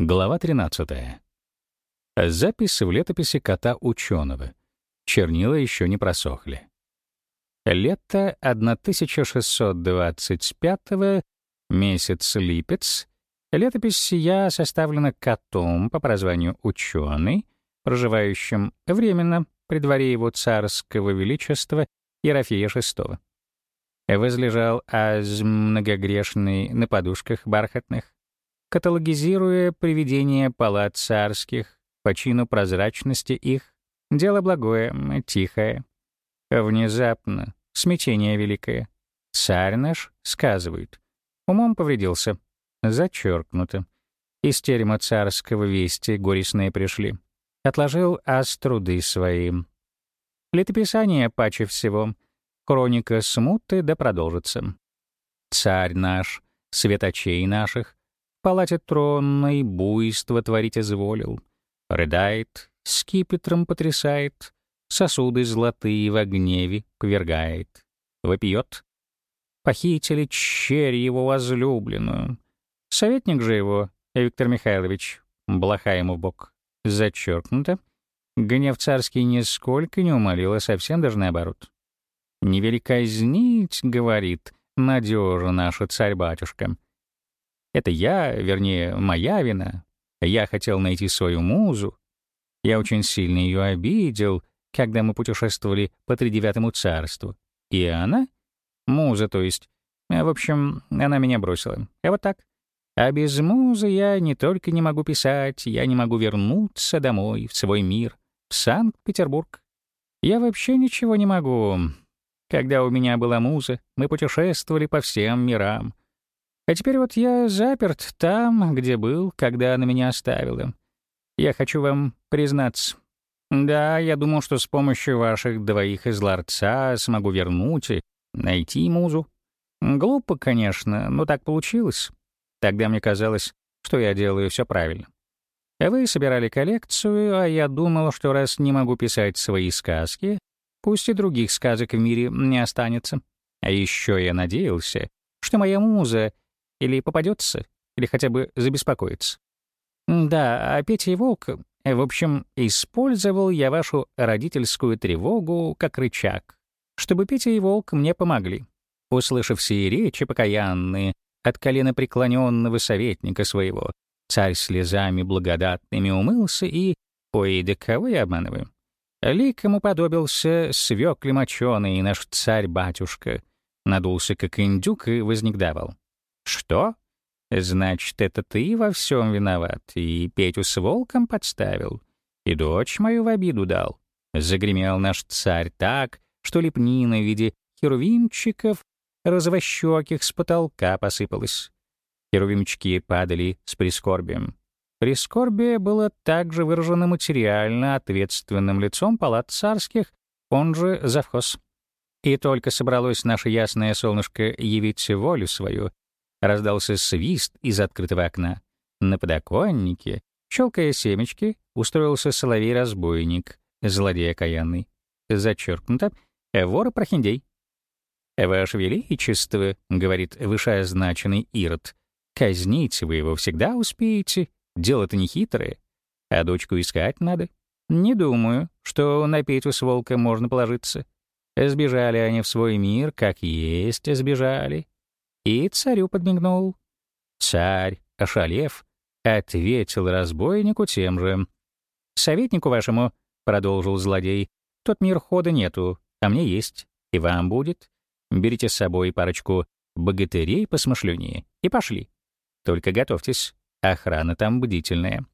Глава 13. Запись в летописи кота ученого. Чернила еще не просохли. Лето 1625 месяц Липец. Летопись сия составлена котом по прозванию ученый, проживающим временно при дворе его царского величества Ерофея VI. Возлежал аз многогрешный на подушках бархатных, каталогизируя привидения палат царских, по чину прозрачности их, дело благое, тихое. Внезапно, смятение великое. Царь наш, сказывают, умом повредился, зачеркнуто. Из терема царского вести горестные пришли. Отложил ас труды свои. Летописание паче всего. Хроника смуты да продолжится. Царь наш, светочей наших, палате тронной буйство творить изволил. Рыдает, скипетром потрясает, сосуды золотые в гневе повергает. Вопьет. Похитили черь его возлюбленную. Советник же его, Виктор Михайлович, блоха ему в бок. Зачеркнуто. Гнев царский нисколько не умолил, а совсем даже наоборот. «Не вели казнить, — говорит, — надежа наша царь-батюшка, это я, вернее, моя вина. Я хотел найти свою музу. Я очень сильно ее обидел, когда мы путешествовали по тридевятому царству. И она, муза, то есть, в общем, она меня бросила. А вот так. А без музы я не только не могу писать, я не могу вернуться домой, в свой мир, в Санкт-Петербург. Я вообще ничего не могу. Когда у меня была муза, мы путешествовали по всем мирам. А теперь вот я заперт там, где был, когда она меня оставила. Я хочу вам признаться. Да, я думал, что с помощью ваших двоих из ларца смогу вернуть и найти музу. Глупо, конечно, но так получилось. Тогда мне казалось, что я делаю все правильно. Вы собирали коллекцию, а я думал, что раз не могу писать свои сказки, пусть и других сказок в мире не останется. А еще я надеялся, что моя муза или попадется, или хотя бы забеспокоится. Да, а Петя и Волк... В общем, использовал я вашу родительскую тревогу как рычаг, чтобы Петя и Волк мне помогли. Услышав все речи покаянные от колена преклоненного советника своего, царь слезами благодатными умылся и... Ой, да кого я обманываю? Ликом уподобился свёкле мочёный наш царь-батюшка, надулся как индюк и вознегдавал. «Что? Значит, это ты во всем виноват, и Петю с волком подставил, и дочь мою в обиду дал?» Загремел наш царь так, что лепнина в виде херувимчиков розовощеких с потолка посыпалась. Херувимчики падали с прискорбием. Прискорбие было также выражено материально ответственным лицом палат царских, он же завхоз. И только собралось наше ясное солнышко явить волю свою, Раздался свист из открытого окна. На подоконнике, щелкая семечки, устроился соловей-разбойник, злодей окаянный. Зачеркнуто «вор-прохиндей». «Ваше Величество», — говорит вышеозначенный Ирод, «казнить вы его всегда успеете, дело-то не хитрое, а дочку искать надо. Не думаю, что на Петю с волка можно положиться. Сбежали они в свой мир, как есть сбежали. И царю подмигнул. Царь, ошалев, ответил разбойнику тем же. «Советнику вашему», — продолжил злодей, — «тот мир хода нету, а мне есть, и вам будет. Берите с собой парочку богатырей посмышленнее и пошли. Только готовьтесь, охрана там бдительная».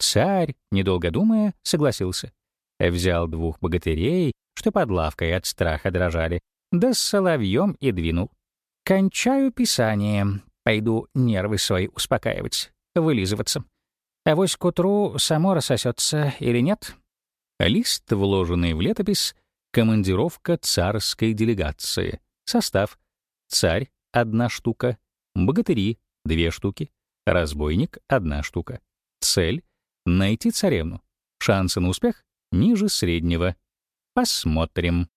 Царь, недолго думая, согласился. Взял двух богатырей, что под лавкой от страха дрожали, да с соловьем и двинул. Кончаю писание. Пойду нервы свои успокаивать, вылизываться. А вось к утру само рассосется или нет? Лист, вложенный в летопись, командировка царской делегации. Состав. Царь — одна штука. Богатыри — две штуки. Разбойник — одна штука. Цель — найти царевну. Шансы на успех ниже среднего. Посмотрим.